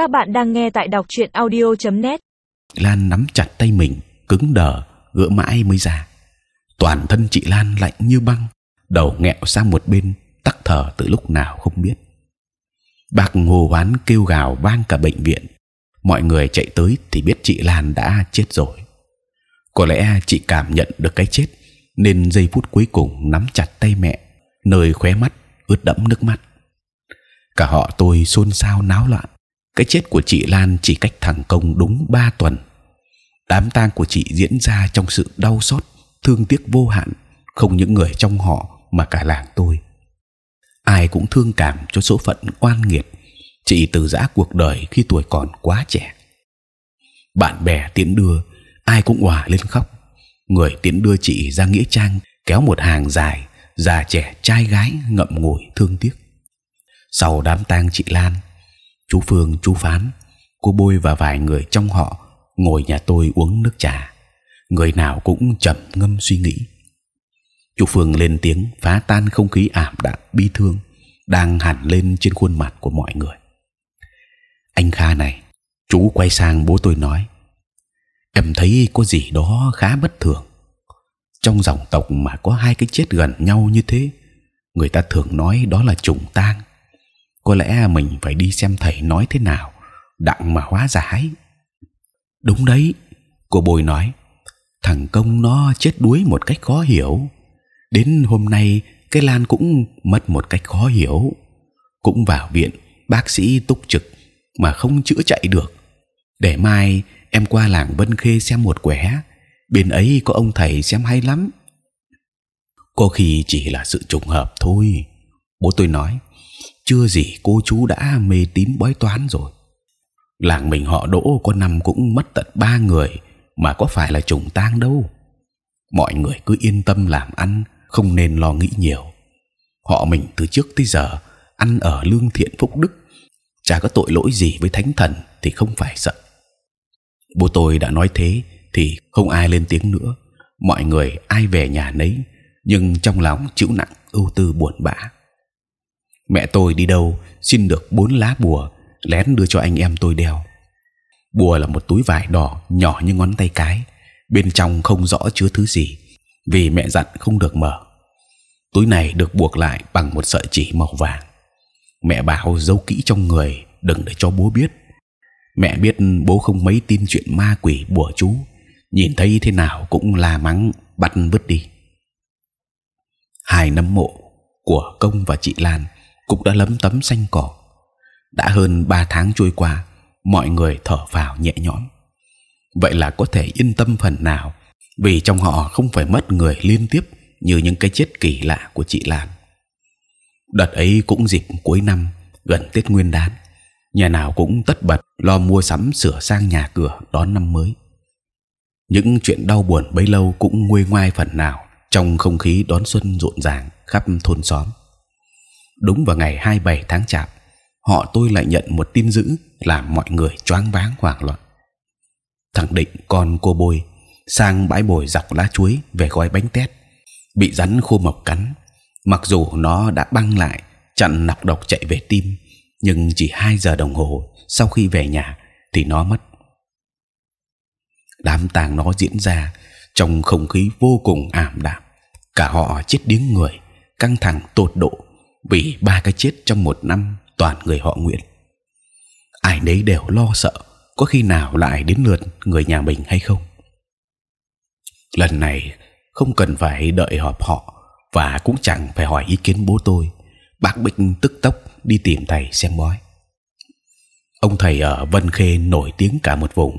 Các bạn đang nghe tại đọc truyện audio.net. Lan nắm chặt tay mình, cứng đờ, gỡ mãi mới ra. Toàn thân chị Lan lạnh như băng, đầu nghẹo sang một bên, tắc thở từ lúc nào không biết. Bác hồ hoán kêu gào vang cả bệnh viện. Mọi người chạy tới thì biết chị Lan đã chết rồi. Có lẽ chị cảm nhận được cái chết, nên giây phút cuối cùng nắm chặt tay mẹ, nơi khóe mắt ướt đẫm nước mắt. Cả họ tôi xôn xao náo loạn. Cái chết của chị Lan chỉ cách thằng công đúng 3 tuần. Đám tang của chị diễn ra trong sự đau xót, thương tiếc vô hạn, không những người trong họ mà cả làng tôi. Ai cũng thương cảm cho số phận oan nghiệt. Chị từ giã cuộc đời khi tuổi còn quá trẻ. Bạn bè tiễn đưa, ai cũng òa lên khóc. Người tiễn đưa chị ra nghĩa trang kéo một hàng dài, già trẻ trai gái ngậm ngùi thương tiếc sau đám tang chị Lan, chú Phương, chú Phán, cô Bôi và vài người trong họ ngồi nhà tôi uống nước trà. Người nào cũng trầm ngâm suy nghĩ. Chú Phương lên tiếng phá tan không khí ảm đạm bi thương đang hẳn lên trên khuôn mặt của mọi người. Anh Kha này, chú quay sang bố tôi nói, em thấy có gì đó khá bất thường. Trong dòng tộc mà có hai cái chết gần nhau như thế, người ta thường nói đó là trùng tang có lẽ mình phải đi xem thầy nói thế nào, đặng mà hóa giải. Đúng đấy, cô bồi nói, thằng công nó chết đuối một cách khó hiểu. Đến hôm nay, cái lan cũng mất một cách khó hiểu. Cũng vào viện, bác sĩ túc trực mà không chữa chạy được. Để mai, em qua làng Vân Khê xem một quẻ. Bên ấy có ông thầy xem hay lắm. Có khi chỉ là sự trùng hợp thôi. Bố tôi nói chưa gì cô chú đã mê tín bói toán rồi. Làng mình họ đỗ có năm cũng mất tận ba người, mà có phải là trùng tang đâu. Mọi người cứ yên tâm làm ăn, không nên lo nghĩ nhiều. Họ mình từ trước tới giờ ăn ở lương thiện phúc đức, chả có tội lỗi gì với thánh thần thì không phải sợ. Bố tôi đã nói thế thì không ai lên tiếng nữa. Mọi người ai về nhà nấy, nhưng trong lòng chịu nặng ưu tư buồn bã mẹ tôi đi đâu, xin được bốn lá bùa, lén đưa cho anh em tôi đeo. Bùa là một túi vải đỏ, nhỏ như ngón tay cái, bên trong không rõ chứa thứ gì, vì mẹ dặn không được mở. Túi này được buộc lại bằng một sợi chỉ màu vàng. Mẹ bảo giấu kỹ trong người, đừng để cho bố biết. Mẹ biết bố không mấy tin chuyện ma quỷ bùa chú, nhìn thấy thế nào cũng la mắng, bắt vứt đi. Hai nấm mộ của công và chị Lan cũng đã lấm tấm xanh cỏ. đã hơn 3 tháng trôi qua, mọi người thở phào nhẹ nhõm. vậy là có thể yên tâm phần nào, vì trong họ không phải mất người liên tiếp như những cái chết kỳ lạ của chị Lan. đợt ấy cũng dịp cuối năm gần Tết Nguyên đán, nhà nào cũng tất bật lo mua sắm sửa sang nhà cửa đón năm mới. những chuyện đau buồn bấy lâu cũng nguôi ngoai phần nào trong không khí đón xuân rộn ràng khắp thôn xóm đúng vào ngày 27 tháng chạp, họ tôi lại nhận một tin dữ làm mọi người choáng váng hoảng loạn. Thằng định con cô bôi sang bãi bồi dọc lá chuối về gói bánh tét, bị rắn khô mộc cắn. Mặc dù nó đã băng lại, chặn nọc độc chạy về tim, nhưng chỉ hai giờ đồng hồ sau khi về nhà thì nó mất. Đám tang nó diễn ra trong không khí vô cùng ảm đạm. Cả họ chết điếng người, căng thẳng tột độ vì ba cái chết trong một năm toàn người họ Nguyễn. Ai đấy đều lo sợ có khi nào lại đến lượt người nhà mình hay không. Lần này không cần phải đợi họp họ và cũng chẳng phải hỏi ý kiến bố tôi. Bác Bích tức tốc đi tìm thầy xem bói. Ông thầy ở Vân Khê nổi tiếng cả một vùng.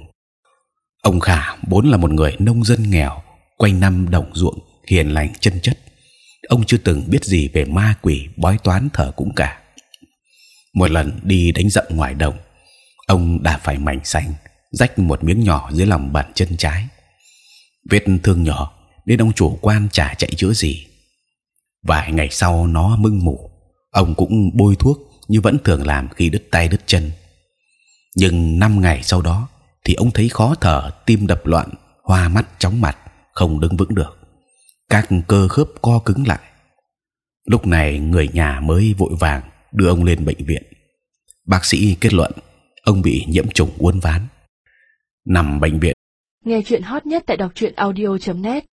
Ông Khả vốn là một người nông dân nghèo, quanh năm đồng ruộng, hiền lành chân chất ông chưa từng biết gì về ma quỷ, bói toán thở cũng cả. Một lần đi đánh dậm ngoài đồng, ông đã phải mảnh xanh rách một miếng nhỏ dưới lòng bàn chân trái. Vết thương nhỏ, nên ông chủ quan chả chạy chữa gì. Vài ngày sau nó mưng mủ, ông cũng bôi thuốc như vẫn thường làm khi đứt tay đứt chân. Nhưng năm ngày sau đó thì ông thấy khó thở, tim đập loạn, hoa mắt chóng mặt, không đứng vững được các cơ khớp co cứng lại. Lúc này người nhà mới vội vàng đưa ông lên bệnh viện. Bác sĩ kết luận ông bị nhiễm trùng uốn ván nằm bệnh viện Nghe chuyện hot nhất tại đọc truyện audio.net